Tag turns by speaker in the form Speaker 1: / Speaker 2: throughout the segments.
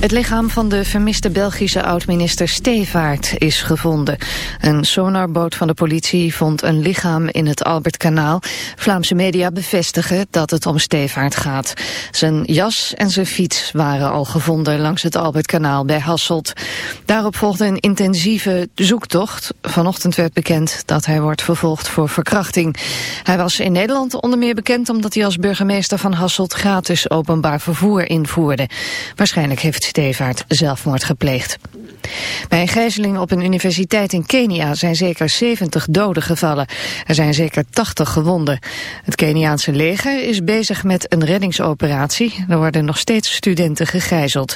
Speaker 1: Het lichaam van de vermiste Belgische oud-minister Stevaart is gevonden. Een sonarboot van de politie vond een lichaam in het Albertkanaal. Vlaamse media bevestigen dat het om Stevaart gaat. Zijn jas en zijn fiets waren al gevonden langs het Albertkanaal bij Hasselt. Daarop volgde een intensieve zoektocht. Vanochtend werd bekend dat hij wordt vervolgd voor verkrachting. Hij was in Nederland onder meer bekend omdat hij als burgemeester van Hasselt gratis openbaar vervoer invoerde. Waarschijnlijk heeft Stevaart zelfmoord gepleegd. Bij een gijzeling op een universiteit in Kenia zijn zeker 70 doden gevallen. Er zijn zeker 80 gewonden. Het Keniaanse leger is bezig met een reddingsoperatie. Er worden nog steeds studenten gegijzeld.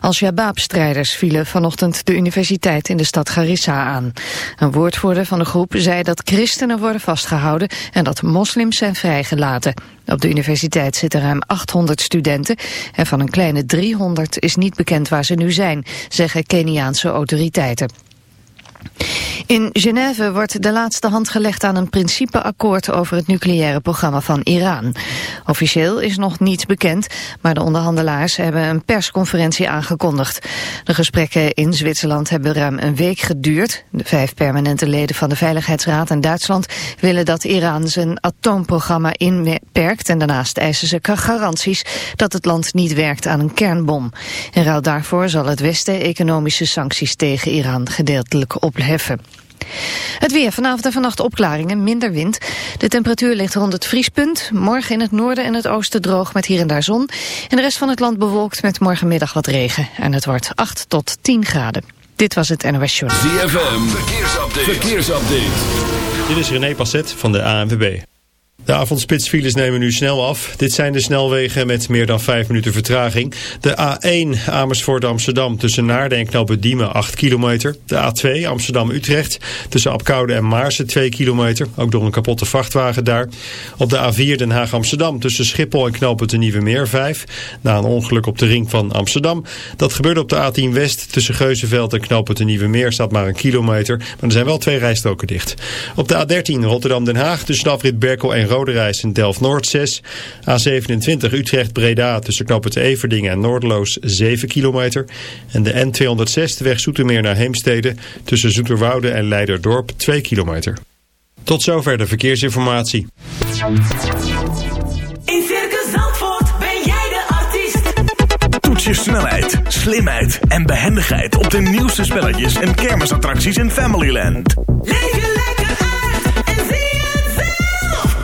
Speaker 1: Als Shabaab-strijders vielen vanochtend de universiteit in de stad Garissa aan. Een woordvoerder van de groep zei dat christenen worden vastgehouden en dat moslims zijn vrijgelaten. Op de universiteit zitten ruim 800 studenten en van een kleine 300 is niet bekend waar ze nu zijn, zeggen Keniaanse autoriteiten. In Genève wordt de laatste hand gelegd aan een principeakkoord over het nucleaire programma van Iran. Officieel is nog niets bekend, maar de onderhandelaars hebben een persconferentie aangekondigd. De gesprekken in Zwitserland hebben ruim een week geduurd. De vijf permanente leden van de Veiligheidsraad en Duitsland willen dat Iran zijn atoomprogramma inperkt en daarnaast eisen ze garanties dat het land niet werkt aan een kernbom. In ruil daarvoor zal het Westen economische sancties tegen Iran gedeeltelijk opheffen. Het weer vanavond en vannacht opklaringen, minder wind. De temperatuur ligt rond het vriespunt. Morgen in het noorden en het oosten droog met hier en daar zon. En de rest van het land bewolkt met morgenmiddag wat regen. En het wordt 8 tot 10 graden. Dit was het NOS Show.
Speaker 2: ZFM, verkeersupdate. verkeersupdate.
Speaker 3: Dit is René Passet van de ANWB. De avondspitsfiles nemen nu snel af. Dit zijn de snelwegen met meer dan 5 minuten vertraging. De A1 Amersfoort-Amsterdam tussen Naarden en Knoppen Diemen 8 kilometer. De A2 Amsterdam-Utrecht tussen Apkoude en Maarsen 2 kilometer. Ook door een kapotte vrachtwagen daar. Op de A4 Den Haag-Amsterdam tussen Schiphol en Knopen de Meer 5. Na een ongeluk op de ring van Amsterdam. Dat gebeurde op de A10 West tussen Geuzenveld en Knopen de Meer staat maar een kilometer. Maar er zijn wel twee rijstroken dicht. Op de A13 Rotterdam-Den Haag tussen afrit Berkel en Rode Reis in Delft-Noord 6. A27 Utrecht-Breda tussen Knoppen Everdingen en Noordloos 7 kilometer. En de N206 de weg Zoetermeer naar Heemstede tussen Zoeterwoude en Leiderdorp 2 kilometer. Tot zover de verkeersinformatie.
Speaker 4: In Circus Zandvoort ben jij de artiest.
Speaker 5: Toets je snelheid, slimheid en behendigheid op de nieuwste spelletjes en kermisattracties in Familyland.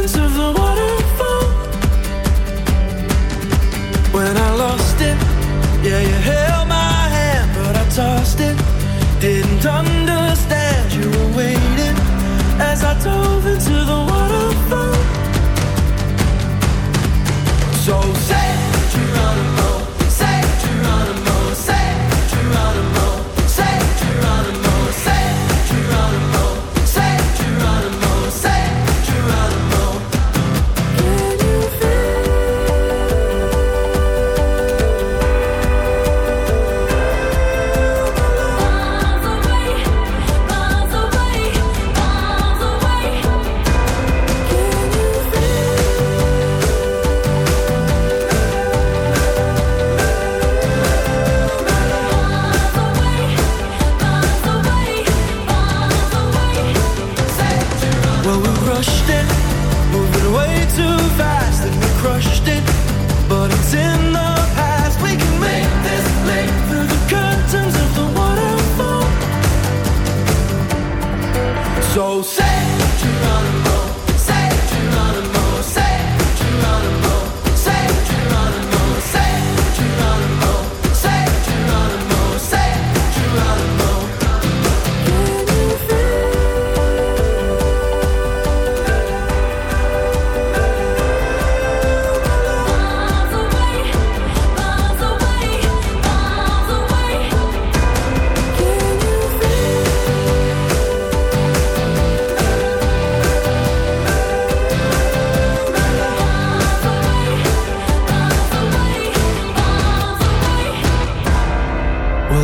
Speaker 6: Curtains of the waterfall.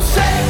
Speaker 6: say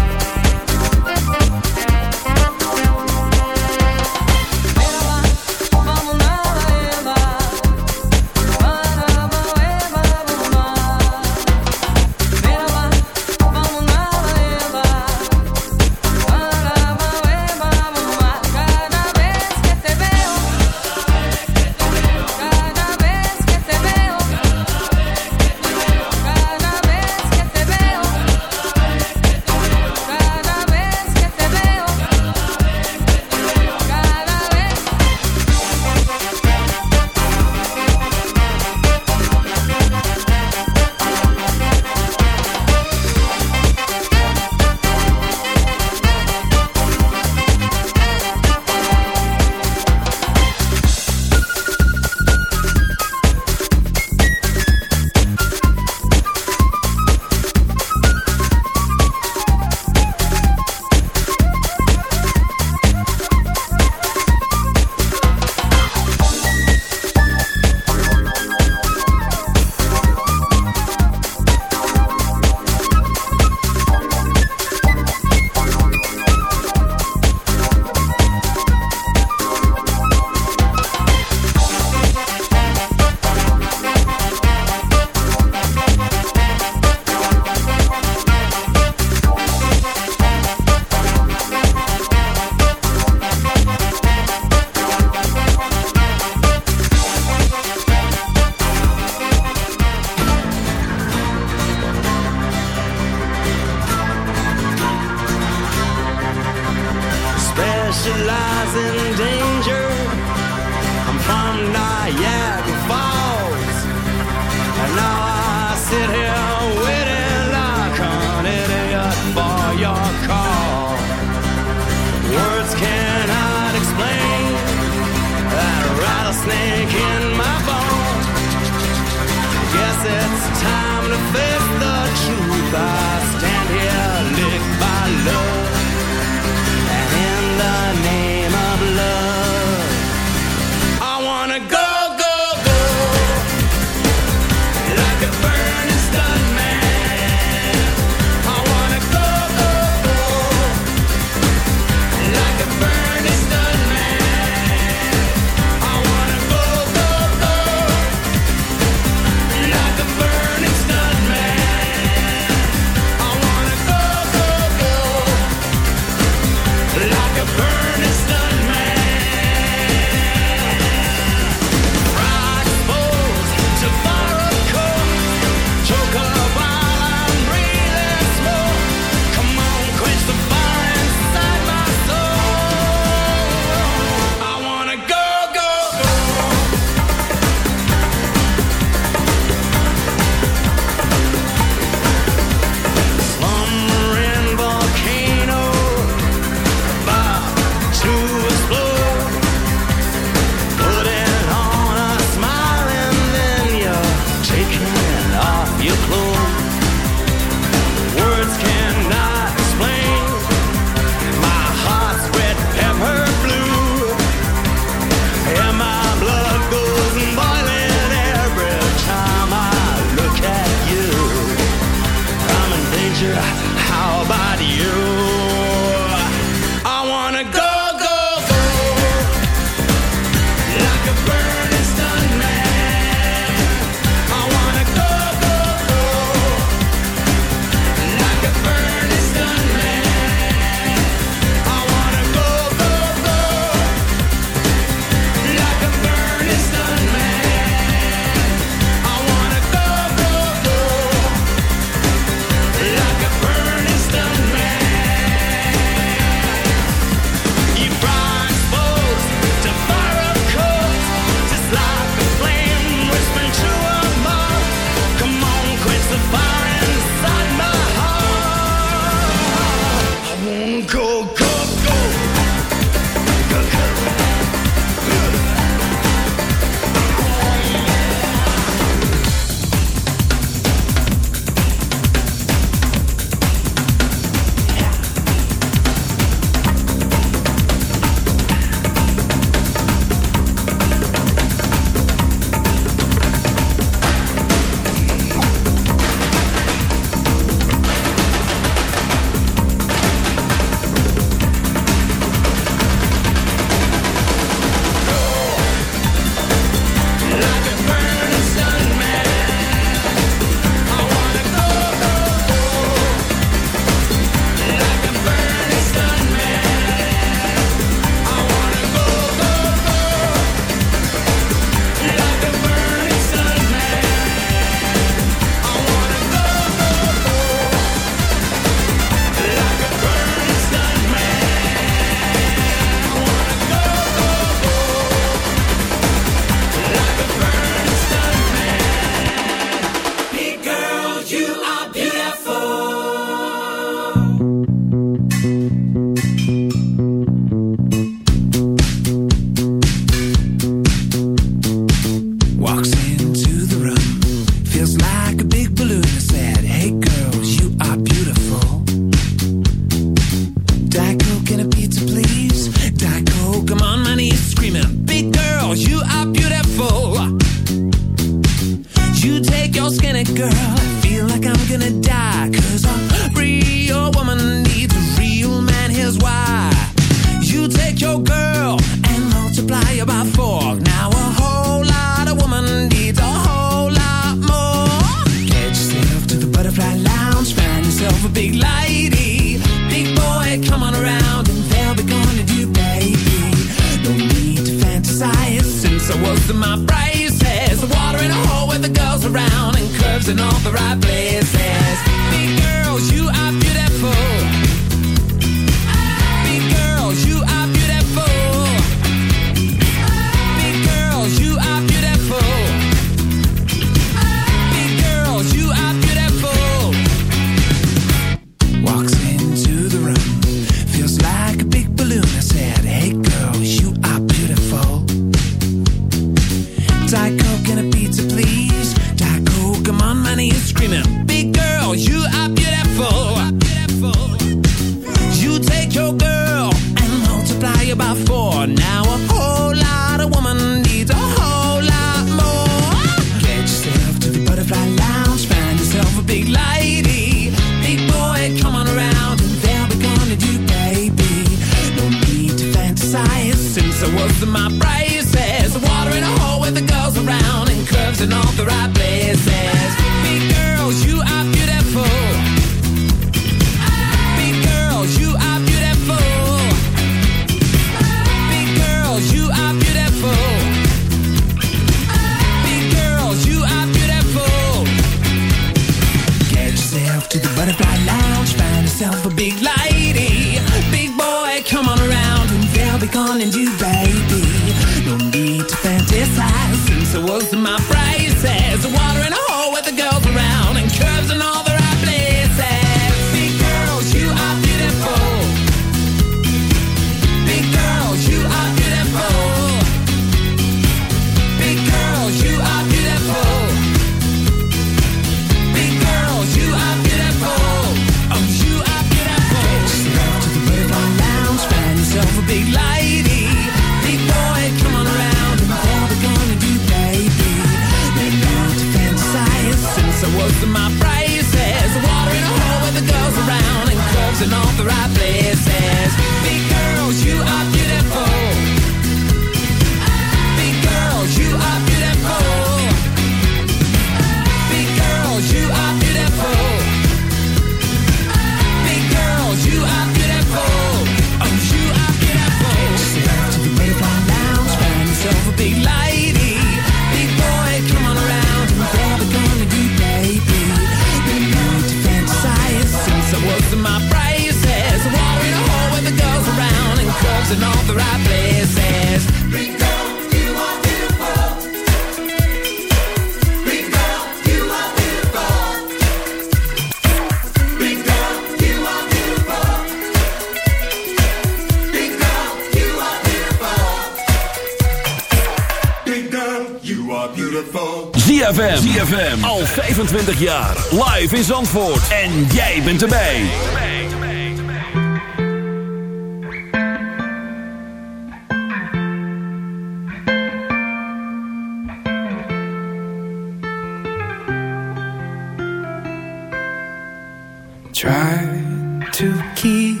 Speaker 7: Try to keep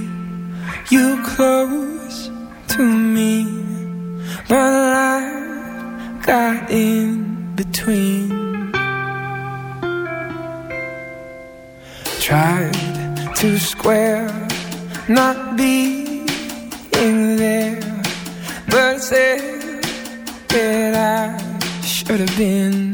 Speaker 7: you close to me, but life got in between. Tried to square not be in there, but said that I should have been.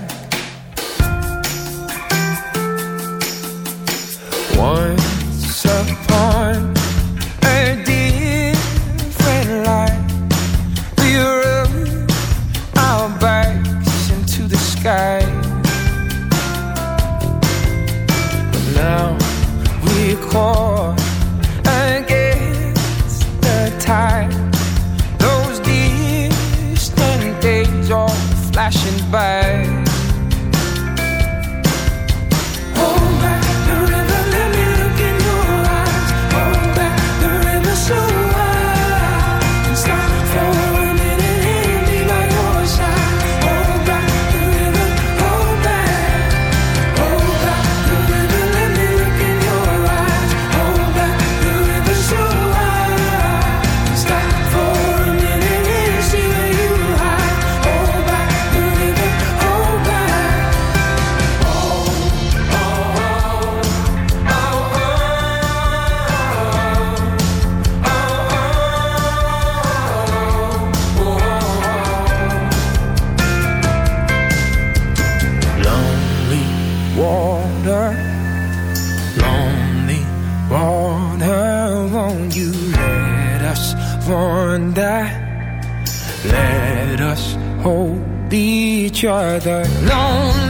Speaker 7: each other. Lonely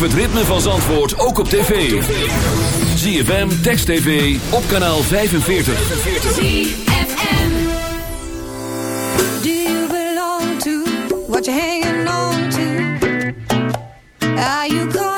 Speaker 4: Beleef het ritme van Zandvoort ook op tv. ZFM, Text TV, op kanaal 45.
Speaker 2: ZFM Do you belong to what you're hanging on to? Are you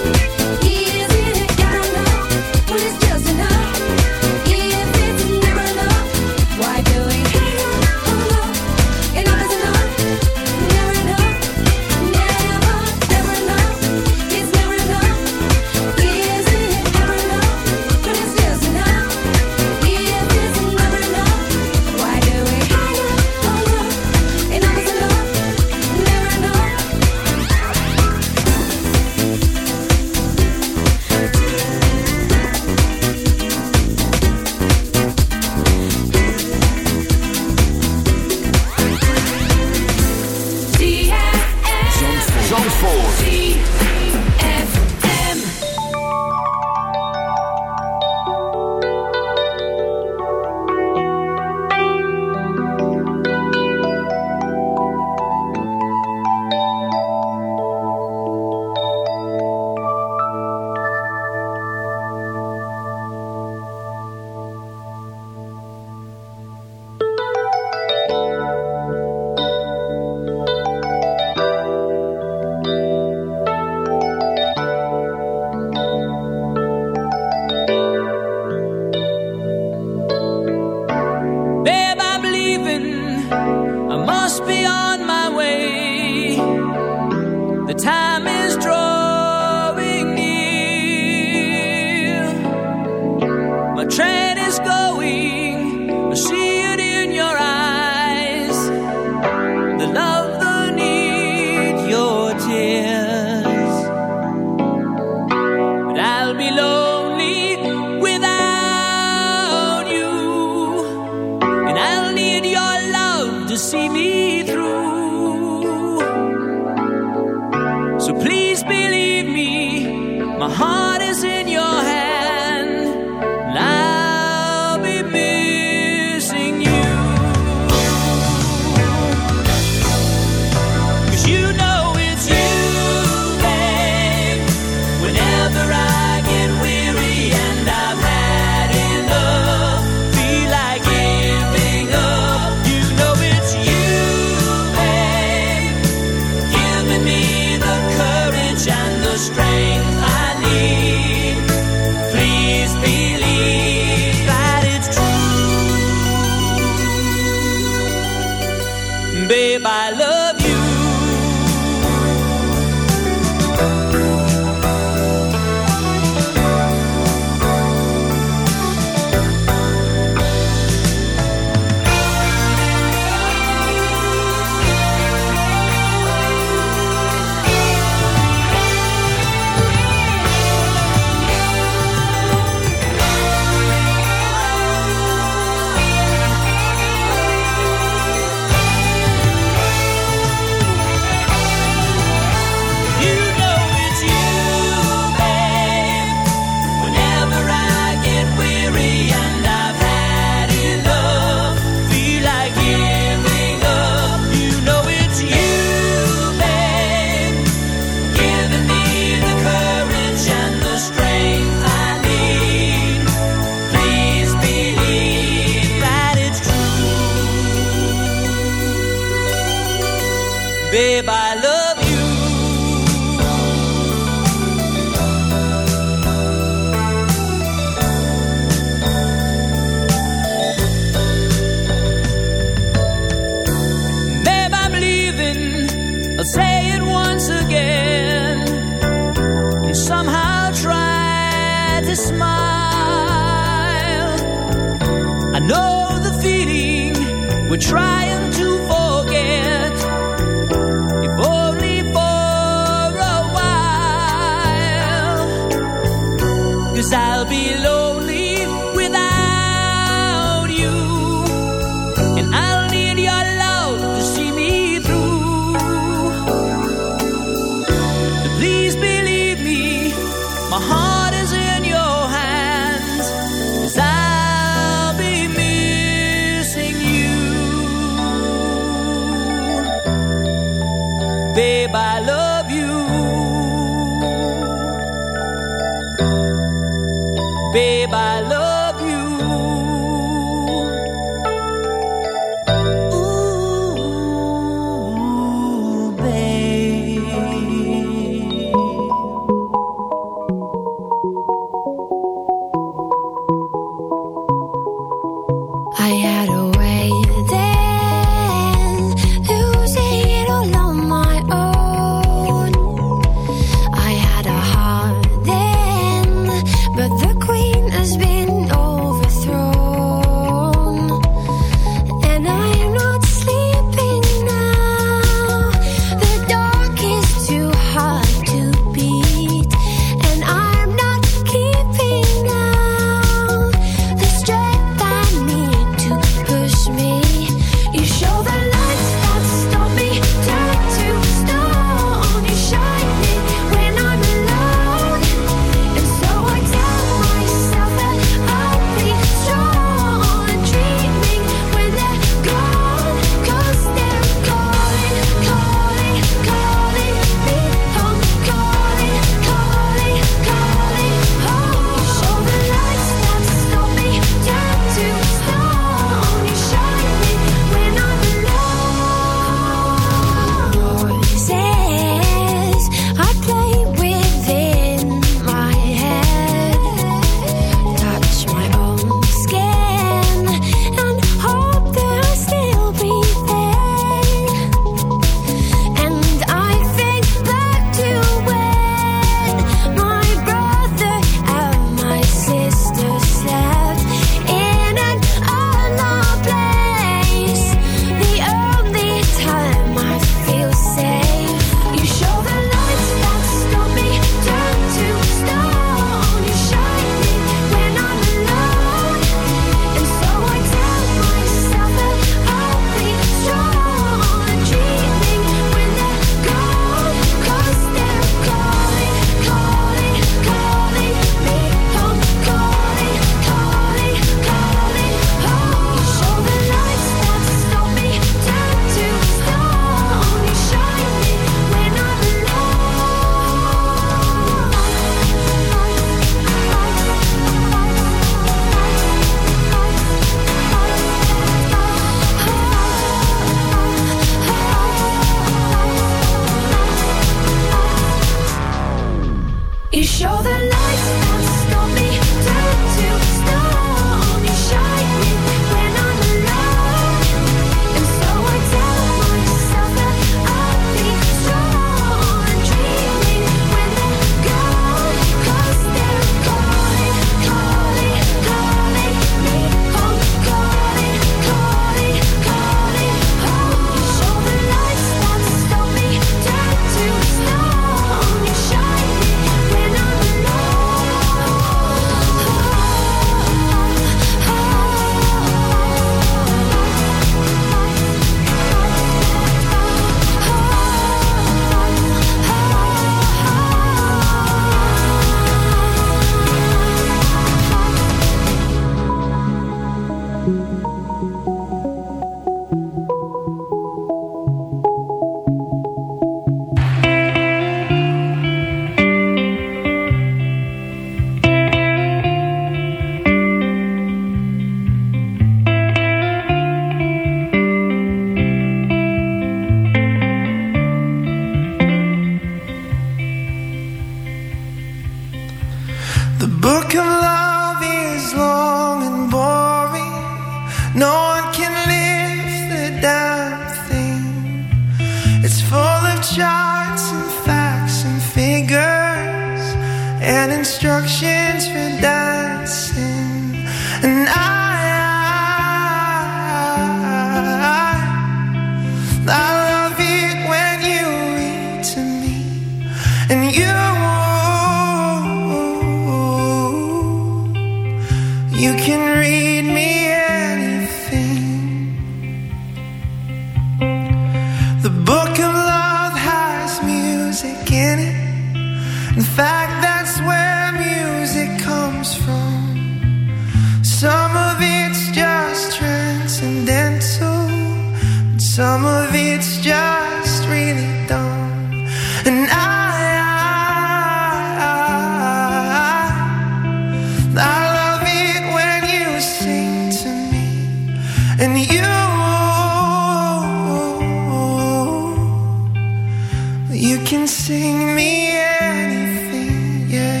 Speaker 8: sing me anything, yeah.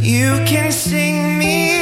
Speaker 8: You can sing me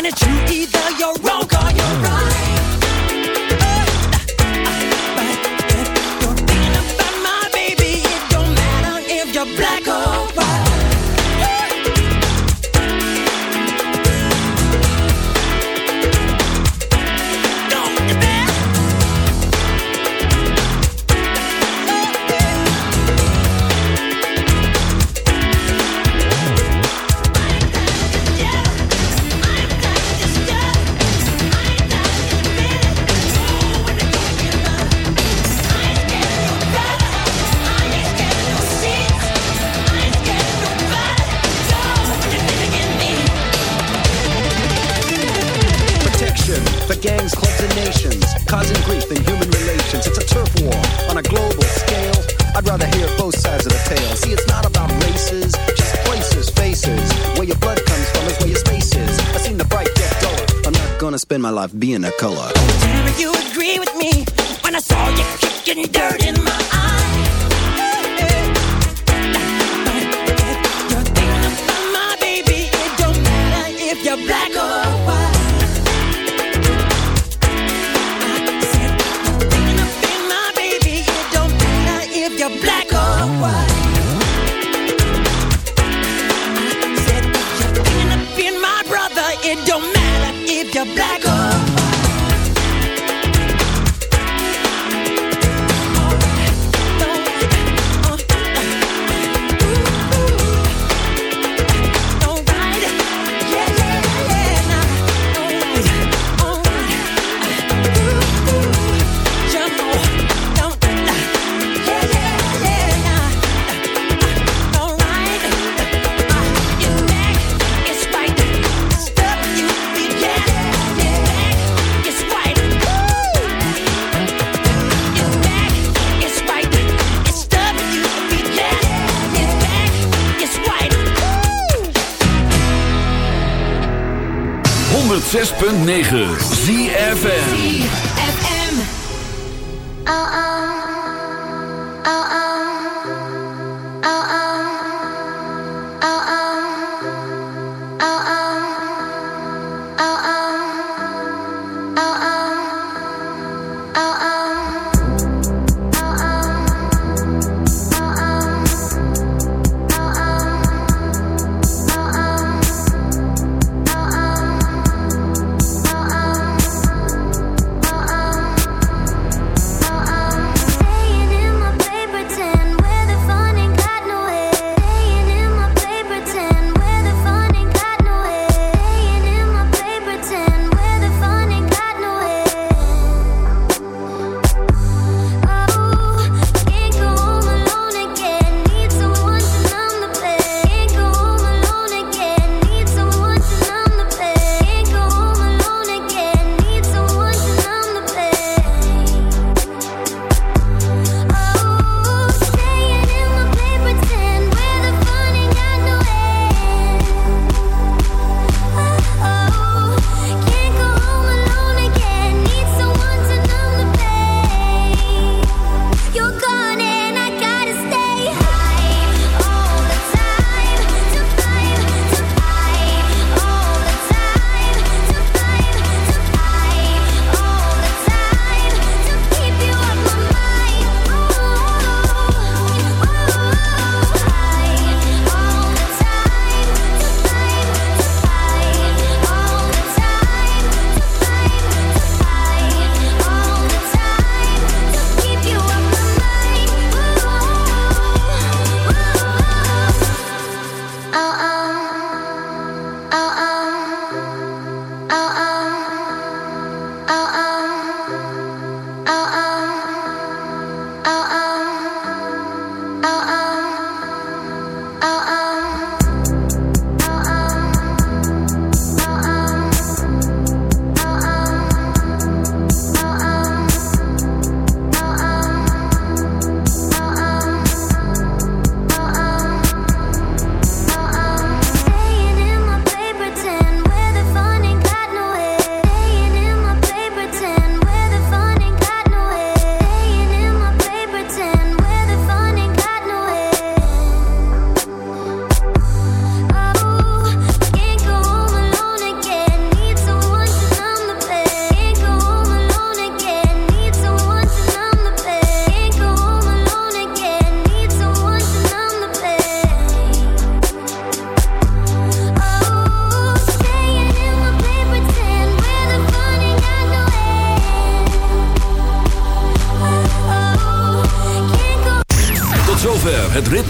Speaker 4: 跟着注
Speaker 2: 意的。106.9 ZFN